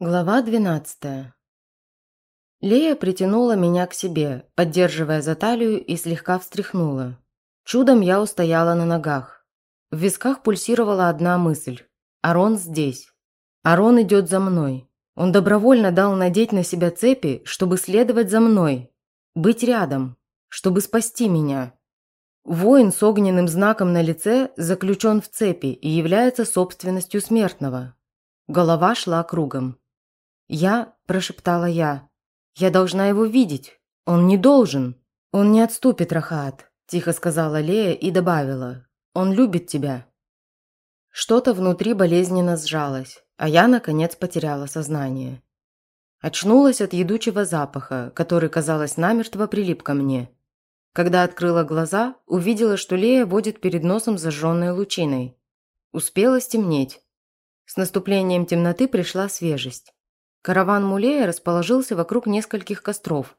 Глава 12 Лея притянула меня к себе, поддерживая за талию и слегка встряхнула. Чудом я устояла на ногах. В висках пульсировала одна мысль. Арон здесь. Арон идет за мной. Он добровольно дал надеть на себя цепи, чтобы следовать за мной. Быть рядом. Чтобы спасти меня. Воин с огненным знаком на лице заключен в цепи и является собственностью смертного. Голова шла кругом. «Я», – прошептала я, – «я должна его видеть. Он не должен. Он не отступит, Рахат», – тихо сказала Лея и добавила. «Он любит тебя». Что-то внутри болезненно сжалось, а я, наконец, потеряла сознание. Очнулась от едучего запаха, который, казалось, намертво прилип ко мне. Когда открыла глаза, увидела, что Лея водит перед носом зажженной лучиной. Успела стемнеть. С наступлением темноты пришла свежесть. Караван Мулея расположился вокруг нескольких костров.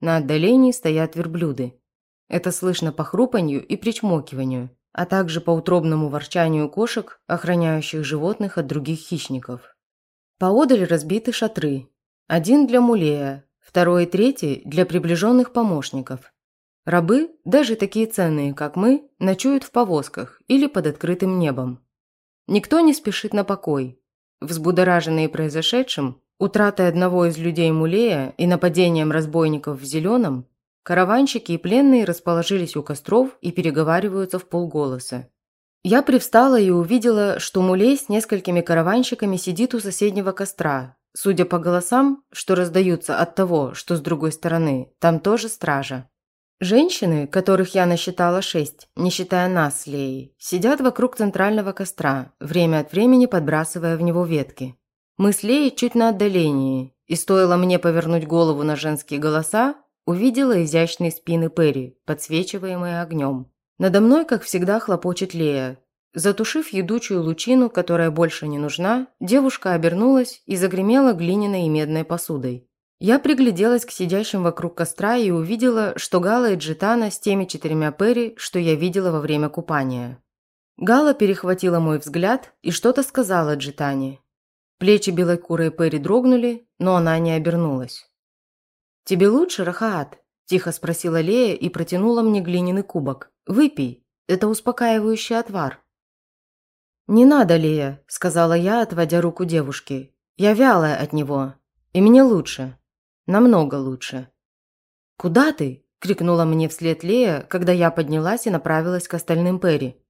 На отдалении стоят верблюды. Это слышно по хрупанью и причмокиванию, а также по утробному ворчанию кошек, охраняющих животных от других хищников. Поодаль разбиты шатры. Один для Мулея, второй и третий для приближенных помощников. Рабы, даже такие ценные, как мы, ночуют в повозках или под открытым небом. Никто не спешит на покой. Взбудораженные произошедшим, Утратой одного из людей Мулея и нападением разбойников в Зеленом, караванщики и пленные расположились у костров и переговариваются в полголоса. Я привстала и увидела, что Мулей с несколькими караванщиками сидит у соседнего костра. Судя по голосам, что раздаются от того, что с другой стороны, там тоже стража. Женщины, которых я насчитала шесть, не считая нас Леей, сидят вокруг центрального костра, время от времени подбрасывая в него ветки. Мы с Леей чуть на отдалении, и стоило мне повернуть голову на женские голоса, увидела изящные спины Перри, подсвечиваемые огнем. Надо мной, как всегда, хлопочет Лея. Затушив едучую лучину, которая больше не нужна, девушка обернулась и загремела глиняной и медной посудой. Я пригляделась к сидящим вокруг костра и увидела, что Гала и Джитана с теми четырьмя Перри, что я видела во время купания. Гала перехватила мой взгляд и что-то сказала Джитане. Плечи белокурой Перри дрогнули, но она не обернулась. «Тебе лучше, Рахаат?» – тихо спросила Лея и протянула мне глиняный кубок. «Выпей, это успокаивающий отвар». «Не надо, Лея», – сказала я, отводя руку девушки. «Я вялая от него, и мне лучше. Намного лучше». «Куда ты?» – крикнула мне вслед Лея, когда я поднялась и направилась к остальным Перри.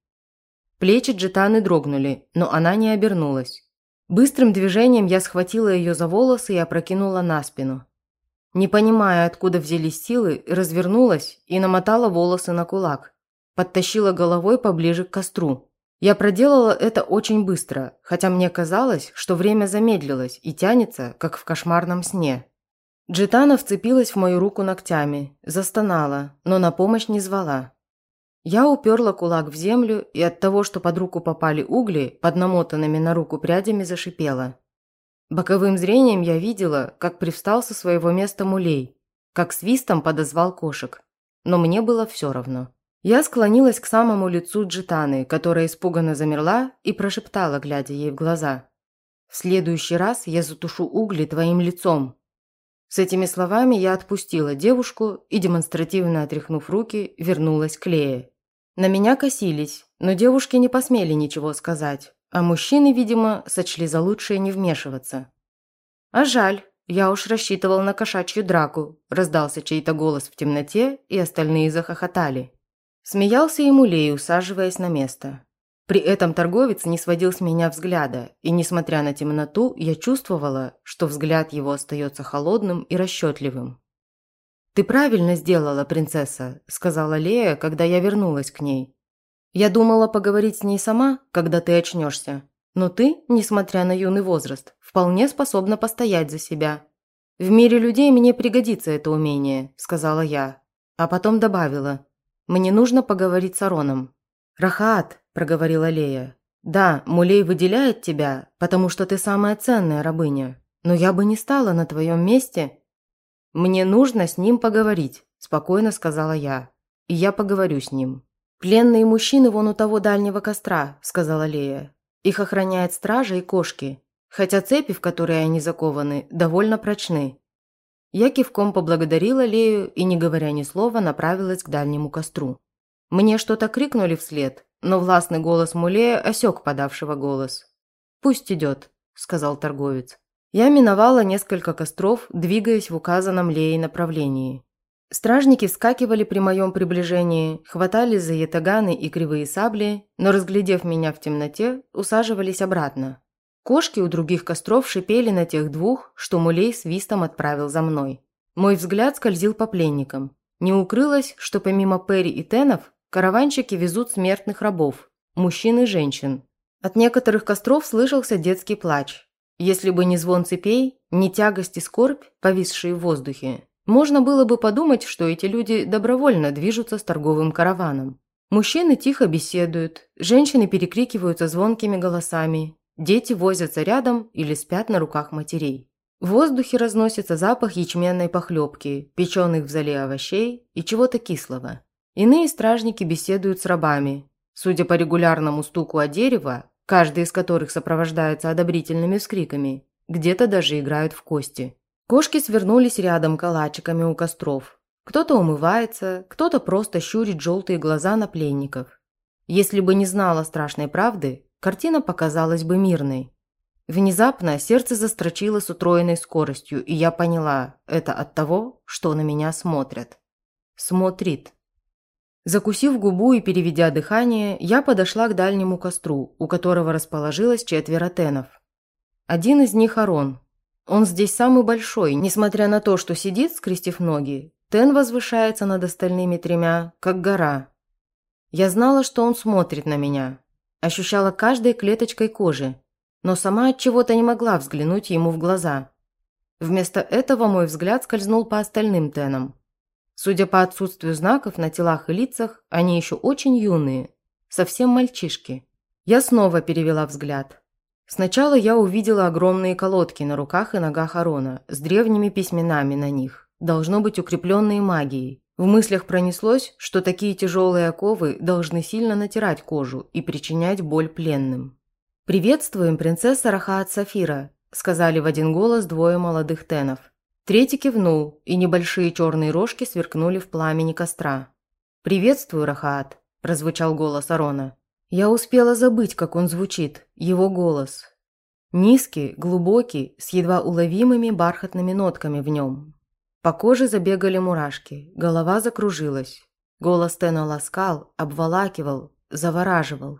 Плечи Джитаны дрогнули, но она не обернулась. Быстрым движением я схватила ее за волосы и опрокинула на спину. Не понимая, откуда взялись силы, развернулась и намотала волосы на кулак. Подтащила головой поближе к костру. Я проделала это очень быстро, хотя мне казалось, что время замедлилось и тянется, как в кошмарном сне. Джитана вцепилась в мою руку ногтями, застонала, но на помощь не звала. Я уперла кулак в землю и от того, что под руку попали угли, под намотанными на руку прядями зашипела. Боковым зрением я видела, как привстал со своего места мулей, как свистом подозвал кошек. Но мне было все равно. Я склонилась к самому лицу Джитаны, которая испуганно замерла и прошептала, глядя ей в глаза. «В следующий раз я затушу угли твоим лицом». С этими словами я отпустила девушку и, демонстративно отряхнув руки, вернулась к Лее. На меня косились, но девушки не посмели ничего сказать, а мужчины, видимо, сочли за лучшее не вмешиваться. «А жаль, я уж рассчитывал на кошачью драку», – раздался чей-то голос в темноте, и остальные захохотали. Смеялся и Мулей, усаживаясь на место. При этом торговец не сводил с меня взгляда, и, несмотря на темноту, я чувствовала, что взгляд его остается холодным и расчетливым. «Ты правильно сделала, принцесса», – сказала Лея, когда я вернулась к ней. «Я думала поговорить с ней сама, когда ты очнешься. Но ты, несмотря на юный возраст, вполне способна постоять за себя. В мире людей мне пригодится это умение», – сказала я. А потом добавила. «Мне нужно поговорить с Ароном». «Рахат», – проговорила Лея. «Да, Мулей выделяет тебя, потому что ты самая ценная рабыня. Но я бы не стала на твоем месте «Мне нужно с ним поговорить», – спокойно сказала я. «И я поговорю с ним». «Пленные мужчины вон у того дальнего костра», – сказала Лея. «Их охраняет стража и кошки. хотя цепи, в которые они закованы, довольно прочны. Я кивком поблагодарила Лею и, не говоря ни слова, направилась к дальнему костру. Мне что-то крикнули вслед, но властный голос Мулея осек подавшего голос. «Пусть идет», – сказал торговец. Я миновала несколько костров, двигаясь в указанном Леей направлении. Стражники вскакивали при моем приближении, хватались за ятаганы и кривые сабли, но, разглядев меня в темноте, усаживались обратно. Кошки у других костров шипели на тех двух, что Мулей свистом отправил за мной. Мой взгляд скользил по пленникам. Не укрылось, что помимо Перри и Тенов, караванщики везут смертных рабов, мужчин и женщин. От некоторых костров слышался детский плач. Если бы не звон цепей, не тягость и скорбь, повисшие в воздухе, можно было бы подумать, что эти люди добровольно движутся с торговым караваном. Мужчины тихо беседуют, женщины перекрикиваются звонкими голосами, дети возятся рядом или спят на руках матерей. В воздухе разносится запах ячменной похлебки, печеных в зале овощей и чего-то кислого. Иные стражники беседуют с рабами. Судя по регулярному стуку о дерево, каждый из которых сопровождается одобрительными вскриками, где-то даже играют в кости. Кошки свернулись рядом калачиками у костров. Кто-то умывается, кто-то просто щурит желтые глаза на пленников. Если бы не знала страшной правды, картина показалась бы мирной. Внезапно сердце застрочило с утроенной скоростью, и я поняла – это от того, что на меня смотрят. Смотрит. Закусив губу и переведя дыхание, я подошла к дальнему костру, у которого расположилось четверо тенов. Один из них – Арон, он здесь самый большой, несмотря на то, что сидит, скрестив ноги. Тен возвышается над остальными тремя, как гора. Я знала, что он смотрит на меня. Ощущала каждой клеточкой кожи, но сама от чего-то не могла взглянуть ему в глаза. Вместо этого мой взгляд скользнул по остальным Тенам. Судя по отсутствию знаков на телах и лицах, они еще очень юные, совсем мальчишки. Я снова перевела взгляд. Сначала я увидела огромные колодки на руках и ногах Арона с древними письменами на них, должно быть укрепленные магией. В мыслях пронеслось, что такие тяжелые оковы должны сильно натирать кожу и причинять боль пленным. «Приветствуем, принцесса Рахаат Сафира», – сказали в один голос двое молодых тенов. Третий кивнул, и небольшие черные рожки сверкнули в пламени костра. «Приветствую, Рахаат», – прозвучал голос Арона. Я успела забыть, как он звучит, его голос. Низкий, глубокий, с едва уловимыми бархатными нотками в нем. По коже забегали мурашки, голова закружилась. Голос Тена ласкал, обволакивал, завораживал.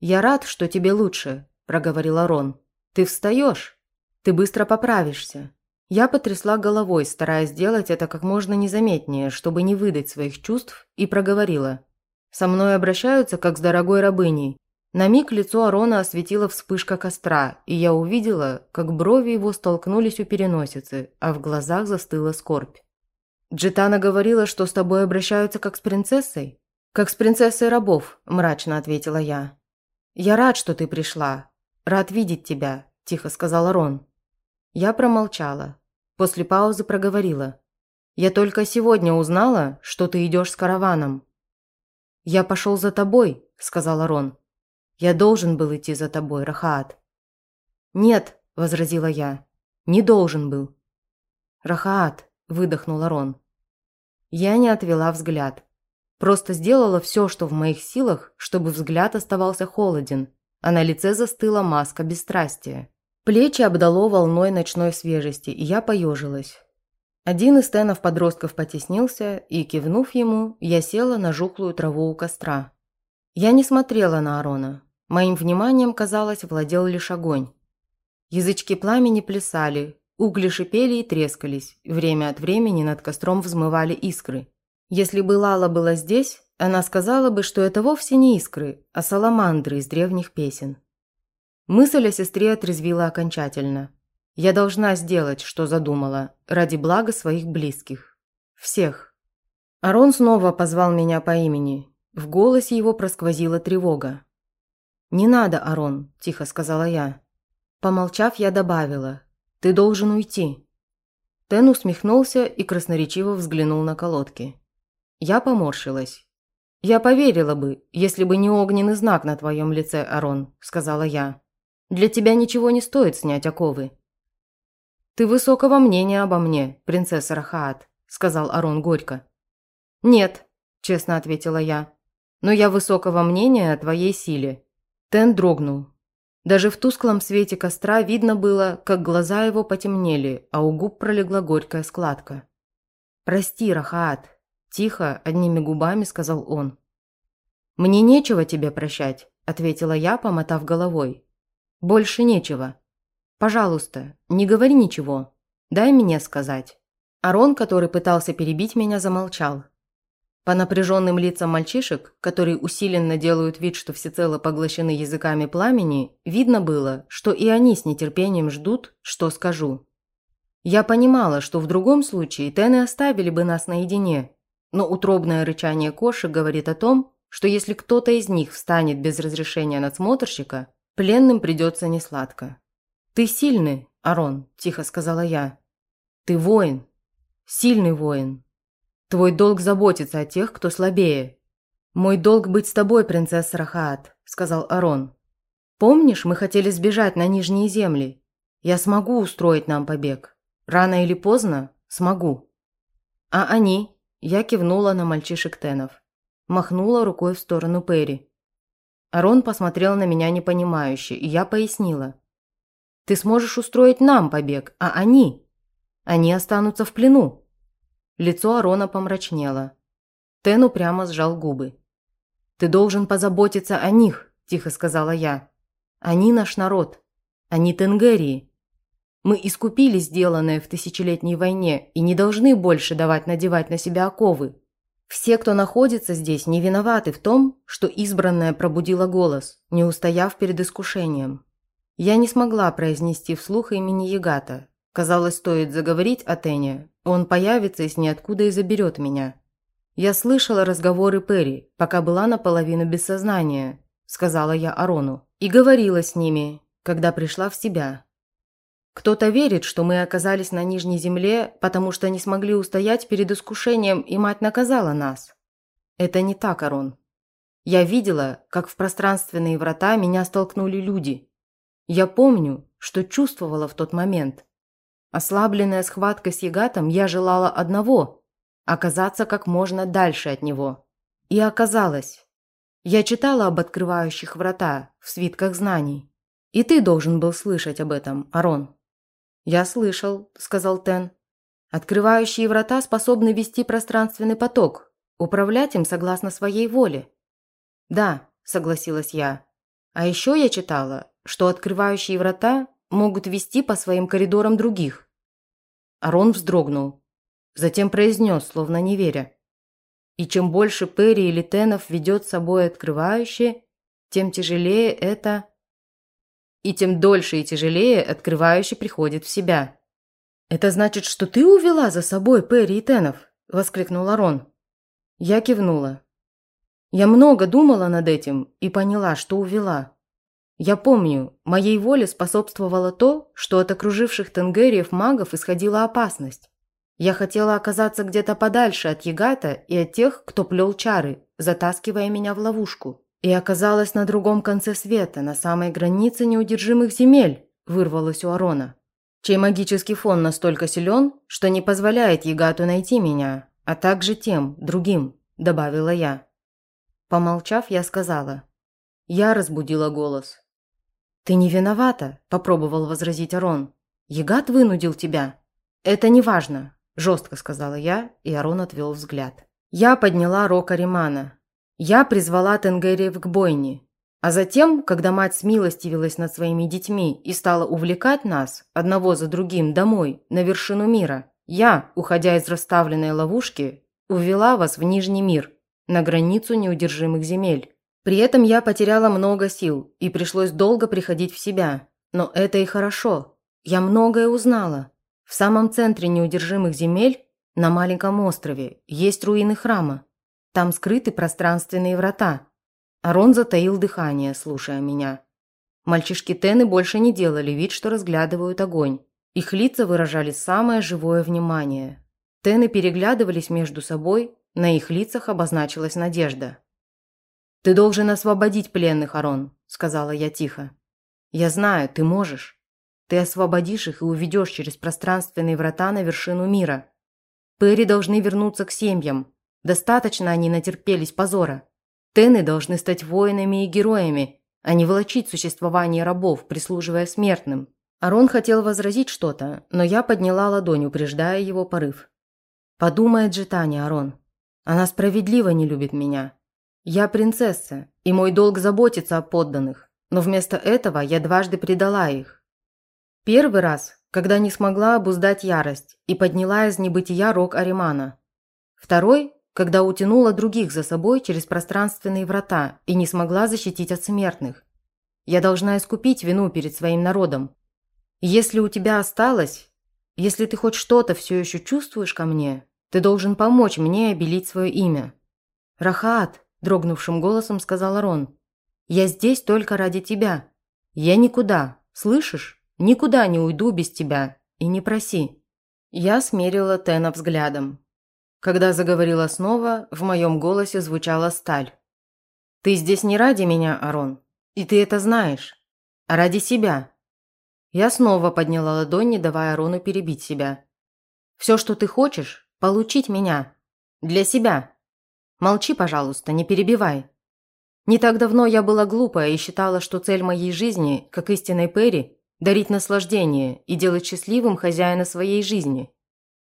«Я рад, что тебе лучше», – проговорил Рон. «Ты встаешь? Ты быстро поправишься». Я потрясла головой, стараясь сделать это как можно незаметнее, чтобы не выдать своих чувств, и проговорила. Со мной обращаются, как с дорогой рабыней. На миг лицо Арона осветила вспышка костра, и я увидела, как брови его столкнулись у переносицы, а в глазах застыла скорбь. «Джитана говорила, что с тобой обращаются как с принцессой?» «Как с принцессой рабов», – мрачно ответила я. «Я рад, что ты пришла. Рад видеть тебя», – тихо сказал Арон. Я промолчала. После паузы проговорила. «Я только сегодня узнала, что ты идешь с караваном. «Я пошел за тобой», – сказал Арон. «Я должен был идти за тобой, Рахаат». «Нет», – возразила я, – «не должен был». «Рахаат», – выдохнул Арон. Я не отвела взгляд. Просто сделала все, что в моих силах, чтобы взгляд оставался холоден, а на лице застыла маска бесстрастия. Плечи обдало волной ночной свежести, и я поежилась. Один из тенов-подростков потеснился, и, кивнув ему, я села на жухлую траву у костра. Я не смотрела на Арона. Моим вниманием, казалось, владел лишь огонь. Язычки пламени плясали, угли шипели и трескались, время от времени над костром взмывали искры. Если бы Лала была здесь, она сказала бы, что это вовсе не искры, а саламандры из древних песен. Мысль о сестре отрезвила окончательно. Я должна сделать, что задумала, ради блага своих близких. Всех. Арон снова позвал меня по имени. В голосе его просквозила тревога. «Не надо, Арон», – тихо сказала я. Помолчав, я добавила. «Ты должен уйти». Тен усмехнулся и красноречиво взглянул на колодки. Я поморщилась. «Я поверила бы, если бы не огненный знак на твоем лице, Арон», – сказала я. Для тебя ничего не стоит снять оковы». «Ты высокого мнения обо мне, принцесса Рахаат», – сказал Арон горько. «Нет», – честно ответила я. «Но я высокого мнения о твоей силе». Тен дрогнул. Даже в тусклом свете костра видно было, как глаза его потемнели, а у губ пролегла горькая складка. «Прости, Рахаат», – тихо, одними губами сказал он. «Мне нечего тебе прощать», – ответила я, помотав головой. «Больше нечего. Пожалуйста, не говори ничего. Дай мне сказать». Арон, который пытался перебить меня, замолчал. По напряженным лицам мальчишек, которые усиленно делают вид, что всецело поглощены языками пламени, видно было, что и они с нетерпением ждут, что скажу. Я понимала, что в другом случае Тены оставили бы нас наедине, но утробное рычание кошек говорит о том, что если кто-то из них встанет без разрешения надсмотрщика, пленным придется несладко. «Ты сильный, Арон», – тихо сказала я. «Ты воин. Сильный воин. Твой долг заботиться о тех, кто слабее. Мой долг быть с тобой, принцесса Рахаат», – сказал Арон. «Помнишь, мы хотели сбежать на Нижние земли? Я смогу устроить нам побег. Рано или поздно смогу». «А они?» – я кивнула на мальчишек Тенов махнула рукой в сторону Перри. Арон посмотрел на меня непонимающе, и я пояснила. «Ты сможешь устроить нам побег, а они? Они останутся в плену». Лицо Арона помрачнело. Тен упрямо сжал губы. «Ты должен позаботиться о них», – тихо сказала я. «Они наш народ. Они Тенгерии. Мы искупили сделанное в тысячелетней войне и не должны больше давать надевать на себя оковы. Все, кто находится здесь, не виноваты в том, что избранная пробудила голос, не устояв перед искушением. Я не смогла произнести вслух имени Ягата. Казалось, стоит заговорить о Тене, он появится из ниоткуда и заберет меня. Я слышала разговоры Перри, пока была наполовину без сознания, сказала я Арону, и говорила с ними, когда пришла в себя. Кто-то верит, что мы оказались на Нижней Земле, потому что не смогли устоять перед искушением, и мать наказала нас. Это не так, Арон. Я видела, как в пространственные врата меня столкнули люди. Я помню, что чувствовала в тот момент. Ослабленная схваткой с Ягатом, я желала одного – оказаться как можно дальше от него. И оказалось. Я читала об открывающих врата в свитках знаний. И ты должен был слышать об этом, Арон. «Я слышал», – сказал Тен. «Открывающие врата способны вести пространственный поток, управлять им согласно своей воле». «Да», – согласилась я. «А еще я читала, что открывающие врата могут вести по своим коридорам других». Арон вздрогнул. Затем произнес, словно не веря. «И чем больше Перри или Тенов ведет с собой открывающие, тем тяжелее это...» И тем дольше и тяжелее открывающий приходит в себя. «Это значит, что ты увела за собой Перри и Тенов?» – воскликнул Арон. Я кивнула. Я много думала над этим и поняла, что увела. Я помню, моей воле способствовало то, что от окруживших тенгериев магов исходила опасность. Я хотела оказаться где-то подальше от Ягата и от тех, кто плел чары, затаскивая меня в ловушку. И оказалась на другом конце света, на самой границе неудержимых земель, вырвалось у Арона. Чей магический фон настолько силен, что не позволяет Ягату найти меня, а также тем, другим, добавила я. Помолчав, я сказала. Я разбудила голос. «Ты не виновата», – попробовал возразить Арон. «Ягат вынудил тебя». «Это не важно», – жестко сказала я, и Арон отвел взгляд. Я подняла Рока Римана, я призвала Тенгериев к бойне. А затем, когда мать смилостивилась над своими детьми и стала увлекать нас, одного за другим, домой, на вершину мира, я, уходя из расставленной ловушки, увела вас в Нижний мир, на границу неудержимых земель. При этом я потеряла много сил и пришлось долго приходить в себя. Но это и хорошо. Я многое узнала. В самом центре неудержимых земель, на маленьком острове, есть руины храма. Там скрыты пространственные врата. Арон затаил дыхание, слушая меня. Мальчишки Тены больше не делали вид, что разглядывают огонь. Их лица выражали самое живое внимание. Тены переглядывались между собой, на их лицах обозначилась надежда. «Ты должен освободить пленных, Арон», – сказала я тихо. Я знаю, ты можешь. Ты освободишь их и уведешь через пространственные врата на вершину мира. Перри должны вернуться к семьям. Достаточно они натерпелись позора. Тены должны стать воинами и героями, а не волочить существование рабов, прислуживая смертным. Арон хотел возразить что-то, но я подняла ладонь, упреждая его порыв. «Подумает же Таня, Арон. Она справедливо не любит меня. Я принцесса, и мой долг заботиться о подданных, но вместо этого я дважды предала их. Первый раз, когда не смогла обуздать ярость и подняла из небытия рог Аримана. Второй, когда утянула других за собой через пространственные врата и не смогла защитить от смертных. Я должна искупить вину перед своим народом. Если у тебя осталось, если ты хоть что-то все еще чувствуешь ко мне, ты должен помочь мне обелить свое имя. Рахат, дрогнувшим голосом сказал Арон, я здесь только ради тебя. Я никуда, слышишь? Никуда не уйду без тебя. И не проси». Я смерила Тена взглядом. Когда заговорила снова, в моем голосе звучала сталь. «Ты здесь не ради меня, Арон. И ты это знаешь. А ради себя». Я снова подняла ладонь, не давая Арону перебить себя. «Все, что ты хочешь, получить меня. Для себя. Молчи, пожалуйста, не перебивай. Не так давно я была глупая и считала, что цель моей жизни, как истинной Перри, дарить наслаждение и делать счастливым хозяина своей жизни.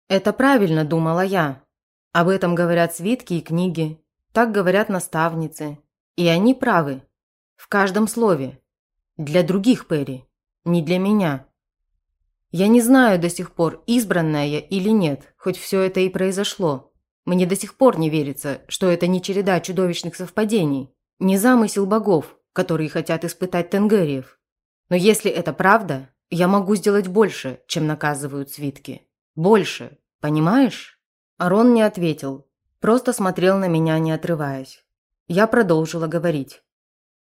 Это правильно, думала я. Об этом говорят свитки и книги, так говорят наставницы. И они правы. В каждом слове. Для других Перри, не для меня. Я не знаю до сих пор, избранная я или нет, хоть все это и произошло. Мне до сих пор не верится, что это не череда чудовищных совпадений, не замысел богов, которые хотят испытать Тенгериев. Но если это правда, я могу сделать больше, чем наказывают свитки. Больше, понимаешь? Арон не ответил, просто смотрел на меня, не отрываясь. Я продолжила говорить.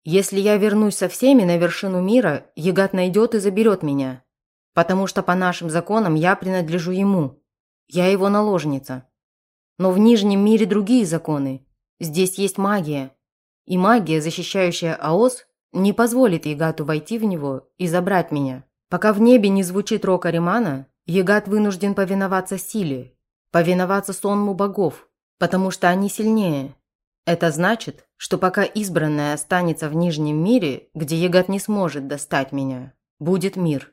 Если я вернусь со всеми на вершину мира, Егат найдет и заберет меня. Потому что по нашим законам я принадлежу ему. Я его наложница. Но в Нижнем мире другие законы. Здесь есть магия. И магия, защищающая Аос, не позволит Егату войти в него и забрать меня. Пока в небе не звучит рок Аримана, Егат вынужден повиноваться силе, повиноваться сонму богов, потому что они сильнее. Это значит, что пока избранная останется в Нижнем мире, где Егат не сможет достать меня, будет мир.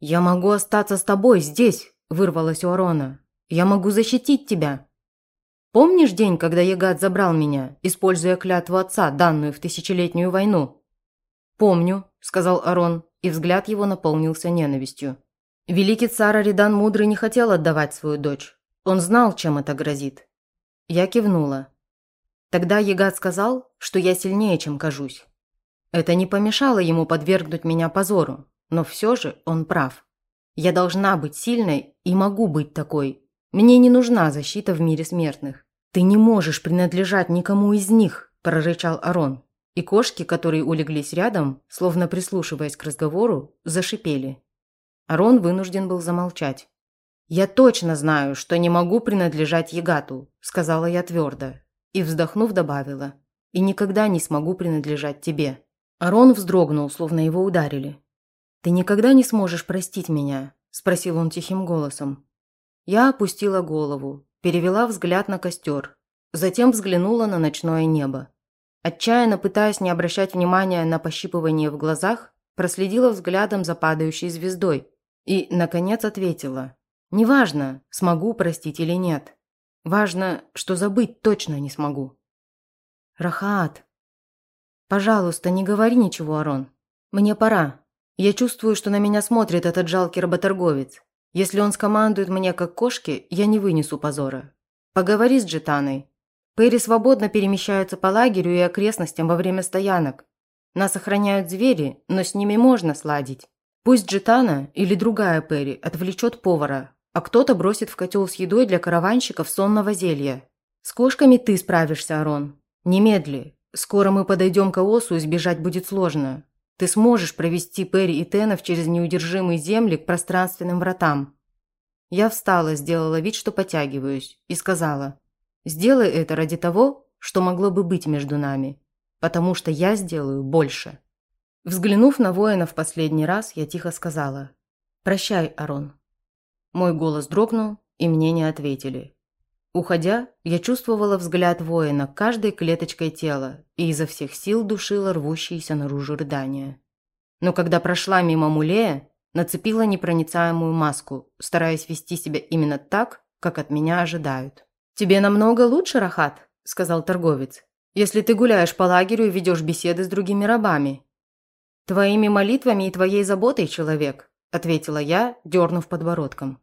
«Я могу остаться с тобой здесь», – вырвалась у Арона. «Я могу защитить тебя». Помнишь день, когда Егат забрал меня, используя клятву отца, данную в тысячелетнюю войну? «Помню», – сказал Арон, и взгляд его наполнился ненавистью. Великий царь Аридан Мудрый не хотел отдавать свою дочь. Он знал, чем это грозит. Я кивнула. Тогда Егат сказал, что я сильнее, чем кажусь. Это не помешало ему подвергнуть меня позору, но все же он прав. Я должна быть сильной и могу быть такой. Мне не нужна защита в мире смертных. Ты не можешь принадлежать никому из них, прорычал Арон. И кошки, которые улеглись рядом, словно прислушиваясь к разговору, зашипели. Арон вынужден был замолчать. «Я точно знаю, что не могу принадлежать Егату», – сказала я твердо. И, вздохнув, добавила. «И никогда не смогу принадлежать тебе». Арон вздрогнул, словно его ударили. «Ты никогда не сможешь простить меня?» – спросил он тихим голосом. Я опустила голову, перевела взгляд на костер, затем взглянула на ночное небо. Отчаянно пытаясь не обращать внимания на пощипывание в глазах, проследила взглядом за падающей звездой и, наконец, ответила. «Неважно, смогу простить или нет. Важно, что забыть точно не смогу». «Рахаат, пожалуйста, не говори ничего, Арон. Мне пора. Я чувствую, что на меня смотрит этот жалкий работорговец. Если он скомандует мне как кошки, я не вынесу позора. Поговори с Джитаной, Перри свободно перемещаются по лагерю и окрестностям во время стоянок. Нас охраняют звери, но с ними можно сладить. Пусть Джитана или другая Перри отвлечет повара, а кто-то бросит в котел с едой для караванщиков сонного зелья. С кошками ты справишься, Арон. Немедли. Скоро мы подойдем к Аосу и сбежать будет сложно. Ты сможешь провести Перри и Тенов через неудержимые земли к пространственным вратам. Я встала, сделала вид, что потягиваюсь, и сказала – Сделай это ради того, что могло бы быть между нами, потому что я сделаю больше. Взглянув на воина в последний раз, я тихо сказала «Прощай, Арон». Мой голос дрогнул, и мне не ответили. Уходя, я чувствовала взгляд воина каждой клеточкой тела и изо всех сил душила рвущиеся наружу рыдания. Но когда прошла мимо Мулея, нацепила непроницаемую маску, стараясь вести себя именно так, как от меня ожидают. «Тебе намного лучше, Рахат», – сказал торговец, «если ты гуляешь по лагерю и ведешь беседы с другими рабами». «Твоими молитвами и твоей заботой, человек», – ответила я, дернув подбородком.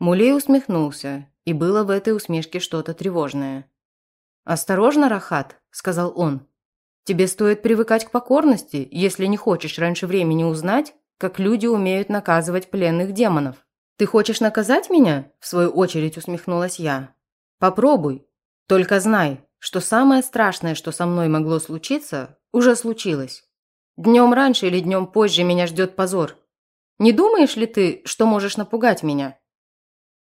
Мулей усмехнулся, и было в этой усмешке что-то тревожное. «Осторожно, Рахат», – сказал он. «Тебе стоит привыкать к покорности, если не хочешь раньше времени узнать, как люди умеют наказывать пленных демонов. Ты хочешь наказать меня?» – в свою очередь усмехнулась я. «Попробуй. Только знай, что самое страшное, что со мной могло случиться, уже случилось. Днем раньше или днем позже меня ждет позор. Не думаешь ли ты, что можешь напугать меня?»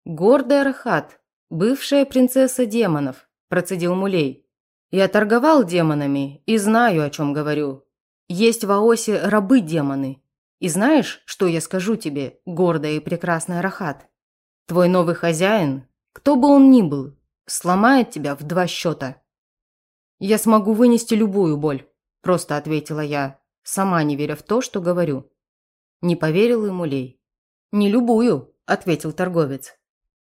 «Гордая Рахат, бывшая принцесса демонов», – процедил Мулей. «Я торговал демонами и знаю, о чем говорю. Есть в Аосе рабы-демоны, и знаешь, что я скажу тебе, гордая и прекрасная Рахат? Твой новый хозяин, кто бы он ни был, сломает тебя в два счета. Я смогу вынести любую боль, просто ответила я, сама не веря в то, что говорю. Не поверил ему Лей. Не любую, ответил торговец.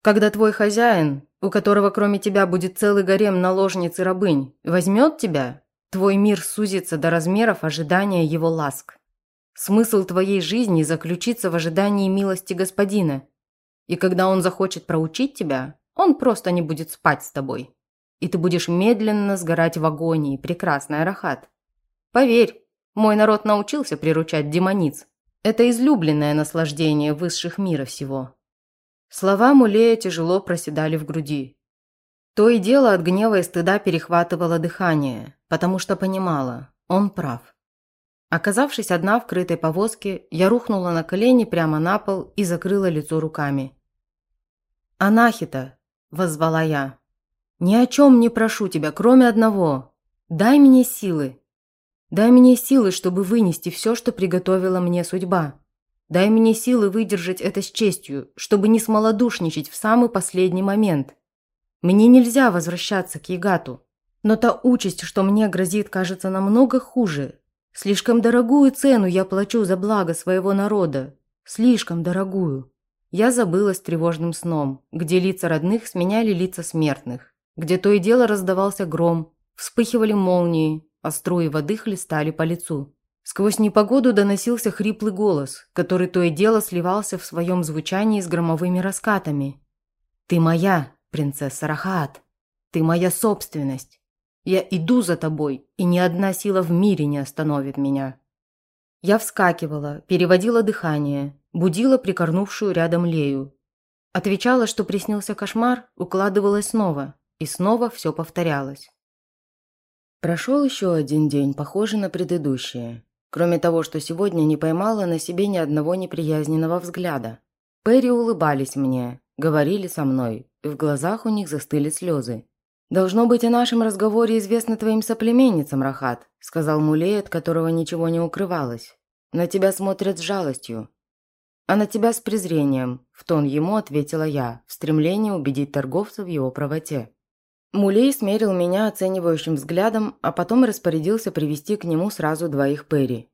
Когда твой хозяин, у которого кроме тебя будет целый гарем наложниц и рабынь, возьмет тебя, твой мир сузится до размеров ожидания его ласк. Смысл твоей жизни заключится в ожидании милости господина. И когда он захочет проучить тебя, он просто не будет спать с тобой. И ты будешь медленно сгорать в агонии, прекрасный Арахат. Поверь, мой народ научился приручать демониц. Это излюбленное наслаждение высших мира всего. Слова Мулея тяжело проседали в груди. То и дело от гнева и стыда перехватывало дыхание, потому что понимала, он прав. Оказавшись одна в крытой повозке, я рухнула на колени прямо на пол и закрыла лицо руками. «Анахита!» – воззвала я. «Ни о чем не прошу тебя, кроме одного. Дай мне силы. Дай мне силы, чтобы вынести все, что приготовила мне судьба. Дай мне силы выдержать это с честью, чтобы не смолодушничать в самый последний момент. Мне нельзя возвращаться к Ягату. Но та участь, что мне грозит, кажется намного хуже, Слишком дорогую цену я плачу за благо своего народа. Слишком дорогую. Я забылась тревожным сном, где лица родных сменяли лица смертных, где то и дело раздавался гром, вспыхивали молнии, а струи воды хлестали по лицу. Сквозь непогоду доносился хриплый голос, который то и дело сливался в своем звучании с громовыми раскатами. «Ты моя, принцесса Рахат! Ты моя собственность! Я иду за тобой, и ни одна сила в мире не остановит меня». Я вскакивала, переводила дыхание, будила прикорнувшую рядом Лею. Отвечала, что приснился кошмар, укладывалась снова, и снова все повторялось. Прошел еще один день, похожий на предыдущие. Кроме того, что сегодня не поймала на себе ни одного неприязненного взгляда. Перри улыбались мне, говорили со мной, и в глазах у них застыли слезы. «Должно быть, о нашем разговоре известно твоим соплеменницам, Рахат», сказал Мулей, от которого ничего не укрывалось. «На тебя смотрят с жалостью». «А на тебя с презрением», – в тон ему ответила я, в стремлении убедить торговца в его правоте. Мулей смерил меня оценивающим взглядом, а потом распорядился привести к нему сразу двоих Перри.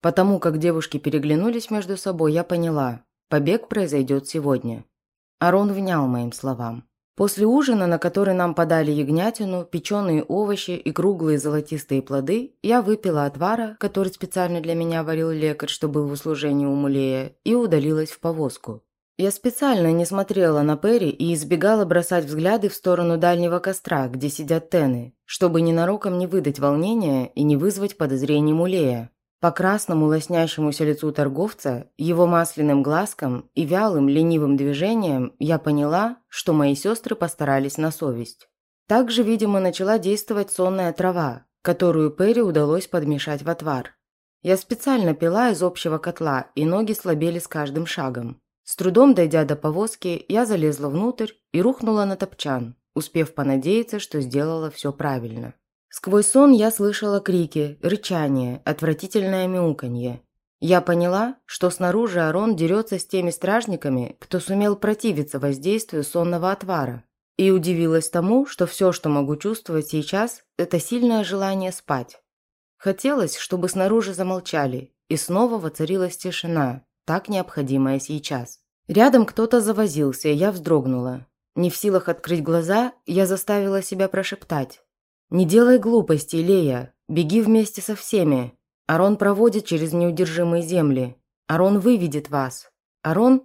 Потому как девушки переглянулись между собой, я поняла – побег произойдет сегодня. Арон внял моим словам. После ужина, на который нам подали ягнятину, печеные овощи и круглые золотистые плоды, я выпила отвара, который специально для меня варил лекарь, что был в услужении у Мулея, и удалилась в повозку. Я специально не смотрела на Перри и избегала бросать взгляды в сторону дальнего костра, где сидят тены, чтобы ненароком не выдать волнения и не вызвать подозрений Мулея. По красному лоснящемуся лицу торговца, его масляным глазкам и вялым ленивым движением я поняла, что мои сестры постарались на совесть. Также, видимо, начала действовать сонная трава, которую Перри удалось подмешать в отвар. Я специально пила из общего котла, и ноги слабели с каждым шагом. С трудом дойдя до повозки, я залезла внутрь и рухнула на топчан, успев понадеяться, что сделала все правильно. Сквозь сон я слышала крики, рычание, отвратительное мяуканье. Я поняла, что снаружи Арон дерется с теми стражниками, кто сумел противиться воздействию сонного отвара. И удивилась тому, что все, что могу чувствовать сейчас, это сильное желание спать. Хотелось, чтобы снаружи замолчали, и снова воцарилась тишина, так необходимая сейчас. Рядом кто-то завозился, я вздрогнула. Не в силах открыть глаза, я заставила себя прошептать. «Не делай глупостей, Лея. Беги вместе со всеми. Арон проводит через неудержимые земли. Арон выведет вас. Арон...»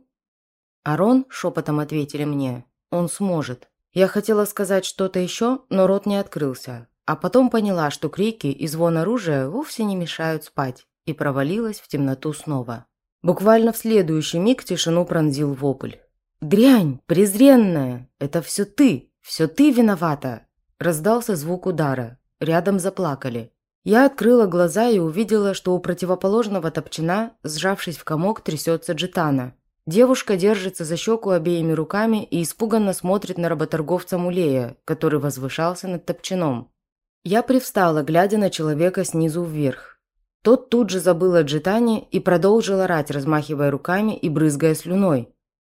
«Арон?» – шепотом ответили мне. «Он сможет». Я хотела сказать что-то еще, но рот не открылся. А потом поняла, что крики и звон оружия вовсе не мешают спать, и провалилась в темноту снова. Буквально в следующий миг тишину пронзил вопль. «Дрянь! Презренная! Это все ты! Все ты виновата!» Раздался звук удара. Рядом заплакали. Я открыла глаза и увидела, что у противоположного топчина, сжавшись в комок, трясется джетана. Девушка держится за щеку обеими руками и испуганно смотрит на работорговца Мулея, который возвышался над топчаном. Я привстала, глядя на человека снизу вверх. Тот тут же забыл о джетане и продолжил орать, размахивая руками и брызгая слюной.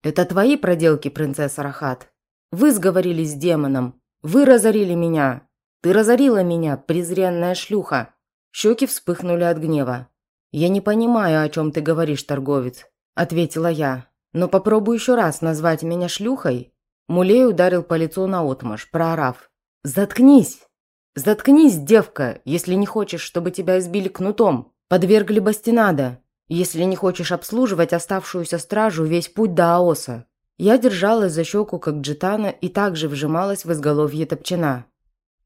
«Это твои проделки, принцесса Рахат. Вы сговорились с демоном. Вы разорили меня. Ты разорила меня, презренная шлюха». Щеки вспыхнули от гнева. «Я не понимаю, о чем ты говоришь, торговец», – ответила я. «Но попробуй еще раз назвать меня шлюхой». Мулей ударил по лицу наотмашь, проорав. «Заткнись! Заткнись, девка, если не хочешь, чтобы тебя избили кнутом, подвергли бастинада. Если не хочешь обслуживать оставшуюся стражу весь путь до Аоса. Я держалась за щеку, как джетана, и также вжималась в изголовье топчана.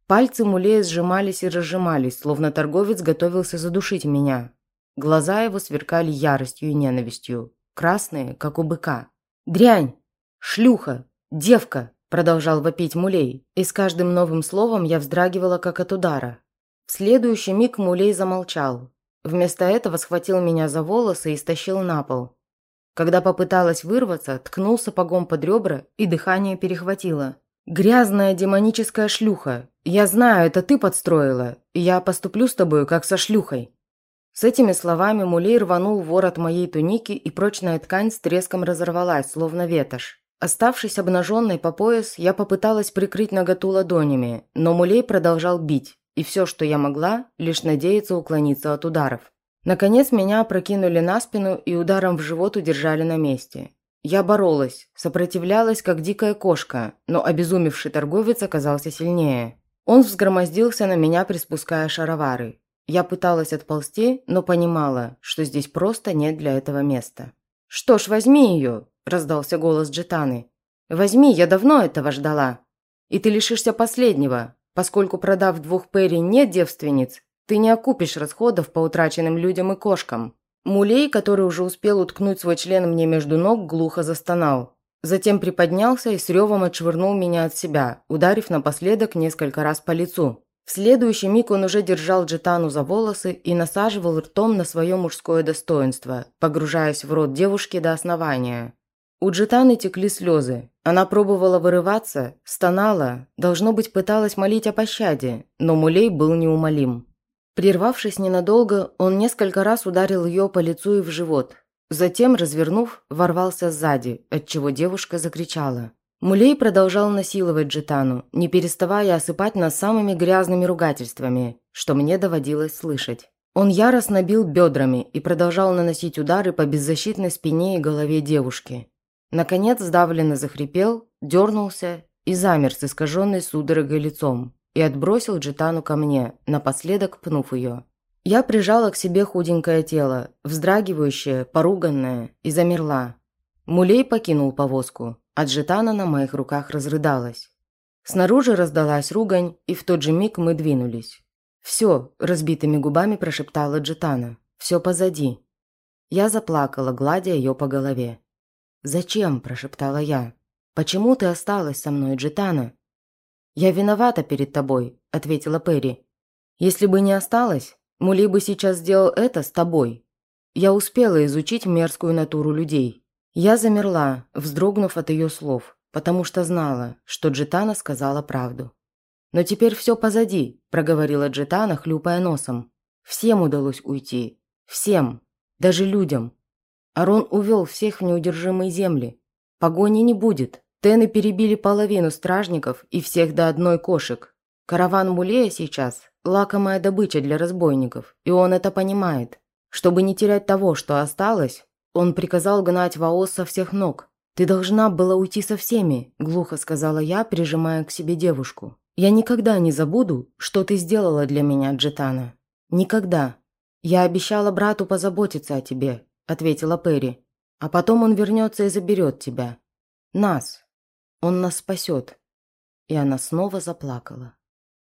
Пальцы Мулея сжимались и разжимались, словно торговец готовился задушить меня. Глаза его сверкали яростью и ненавистью, красные, как у быка. «Дрянь! Шлюха! Девка!» – продолжал вопить Мулей, и с каждым новым словом я вздрагивала, как от удара. В следующий миг Мулей замолчал, Вместо этого схватил меня за волосы и стащил на пол. Когда попыталась вырваться, ткнул сапогом под ребра и дыхание перехватило. «Грязная демоническая шлюха! Я знаю, это ты подстроила, и я поступлю с тобой, как со шлюхой!» С этими словами Мулей рванул ворот моей туники, и прочная ткань с треском разорвалась, словно ветошь. Оставшись обнаженной по пояс, я попыталась прикрыть наготу ладонями, но Мулей продолжал бить, и все, что я могла, лишь надеяться уклониться от ударов. Наконец меня опрокинули на спину и ударом в живот удержали на месте. Я боролась, сопротивлялась, как дикая кошка, но обезумевший торговец оказался сильнее. Он взгромоздился на меня, приспуская шаровары. Я пыталась отползти, но понимала, что здесь просто нет для этого места. «Что ж, возьми ее!» – раздался голос Джетаны. «Возьми, я давно этого ждала. И ты лишишься последнего, Поскольку продав двух Перри не девственниц, ты не окупишь расходов по утраченным людям и кошкам. Мулей, который уже успел уткнуть свой член мне между ног, глухо застонал. Затем приподнялся и с ревом отшвырнул меня от себя, ударив напоследок несколько раз по лицу. В следующий миг он уже держал Джетану за волосы и насаживал ртом на свое мужское достоинство, погружаясь в рот девушки до основания. У Джитаны текли слезы. Она пробовала вырываться, стонала, должно быть, пыталась молить о пощаде, но Мулей был неумолим. Прервавшись ненадолго, он несколько раз ударил ее по лицу и в живот. Затем, развернув, ворвался сзади, отчего девушка закричала. Мулей продолжал насиловать Джитану, не переставая осыпать нас самыми грязными ругательствами, что мне доводилось слышать. Он яростно бил бедрами и продолжал наносить удары по беззащитной спине и голове девушки. Наконец сдавленно захрипел, дернулся и замер с искаженной судорогой лицом и отбросил Джитану ко мне, напоследок пнув ее. Я прижала к себе худенькое тело, вздрагивающее, поруганное, и замерла. Мулей покинул повозку, а Джитана на моих руках разрыдалась. Снаружи раздалась ругань, и в тот же миг мы двинулись. «Все», – разбитыми губами прошептала Джитана. «Все позади». Я заплакала, гладя ее по голове. «Зачем?» – прошептала я. «Почему ты осталась со мной, Джитана?» «Я виновата перед тобой», – ответила Перри. «Если бы не осталась, Мули бы сейчас сделал это с тобой. Я успела изучить мерзкую натуру людей. Я замерла, вздрогнув от ее слов, потому что знала, что Джитана сказала правду. «Но теперь все позади», – проговорила Джетана, хлюпая носом. «Всем удалось уйти. Всем. Даже людям. Арон увел всех в неудержимые земли. Погони не будет. Тены перебили половину стражников и всех до одной кошек. Караван Мулея сейчас – лакомая добыча для разбойников, и он это понимает. Чтобы не терять того, что осталось, он приказал гнать Ваос со всех ног. «Ты должна была уйти со всеми», – глухо сказала я, прижимая к себе девушку. «Я никогда не забуду, что ты сделала для меня, Джетана. Никогда. Я обещала брату позаботиться о тебе», – ответила Перри. «А потом он вернется и заберет тебя. Нас. Он нас спасет». И она снова заплакала.